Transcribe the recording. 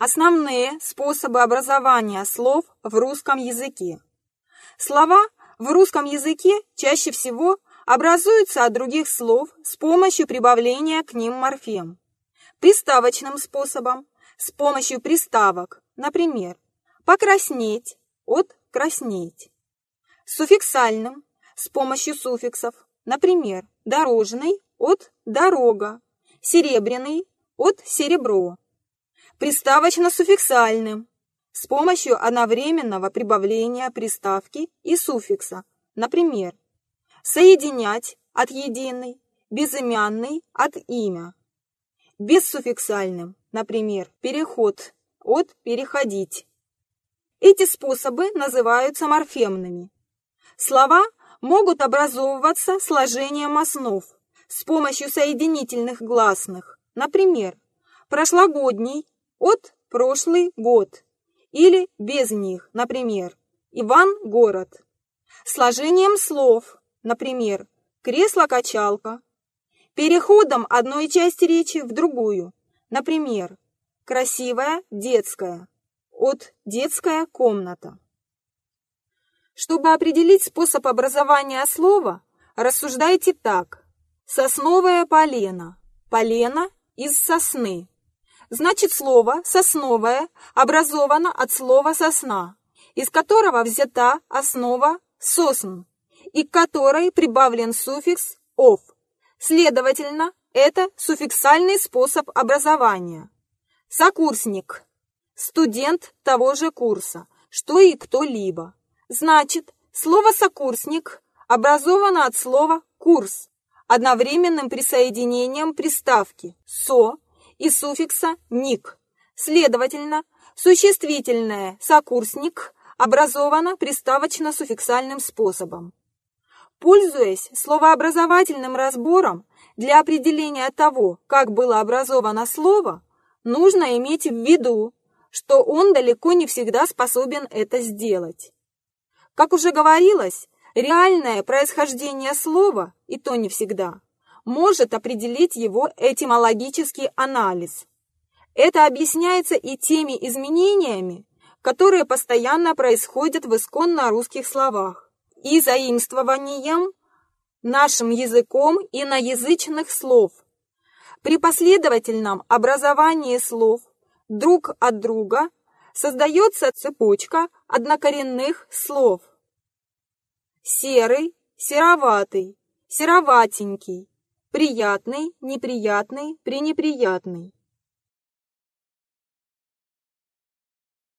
Основные способы образования слов в русском языке. Слова в русском языке чаще всего образуются от других слов с помощью прибавления к ним морфем. Приставочным способом с помощью приставок, например, покраснеть от краснеть. Суффиксальным с помощью суффиксов, например, дорожный от дорога, серебряный от серебро приставочно-суффиксальным с помощью одновременного прибавления приставки и суффикса. Например, соединять от единый, безымянный от имя. Бессуффиксальным, например, переход от переходить. Эти способы называются морфемными. Слова могут образовываться сложением основ с помощью соединительных гласных. Например, прошлогодний от прошлый год или без них, например, Иван – город. Сложением слов, например, кресло-качалка, переходом одной части речи в другую, например, красивая детская, от детская комната. Чтобы определить способ образования слова, рассуждайте так. Сосновое полено, полено из сосны. Значит, слово «сосновое» образовано от слова «сосна», из которого взята основа «сосн», и к которой прибавлен суффикс «ов». Следовательно, это суффиксальный способ образования. Сокурсник – студент того же курса, что и кто-либо. Значит, слово «сокурсник» образовано от слова «курс», одновременным присоединением приставки «со» и суффикса «ник». Следовательно, существительное «сокурсник» образовано приставочно-суффиксальным способом. Пользуясь словообразовательным разбором, для определения того, как было образовано слово, нужно иметь в виду, что он далеко не всегда способен это сделать. Как уже говорилось, реальное происхождение слова, и то не всегда, может определить его этимологический анализ. Это объясняется и теми изменениями, которые постоянно происходят в исконно русских словах, и заимствованием нашим языком иноязычных слов. При последовательном образовании слов друг от друга создается цепочка однокоренных слов. Серый, сероватый, сероватенький, приятный, неприятный, пренеприятный.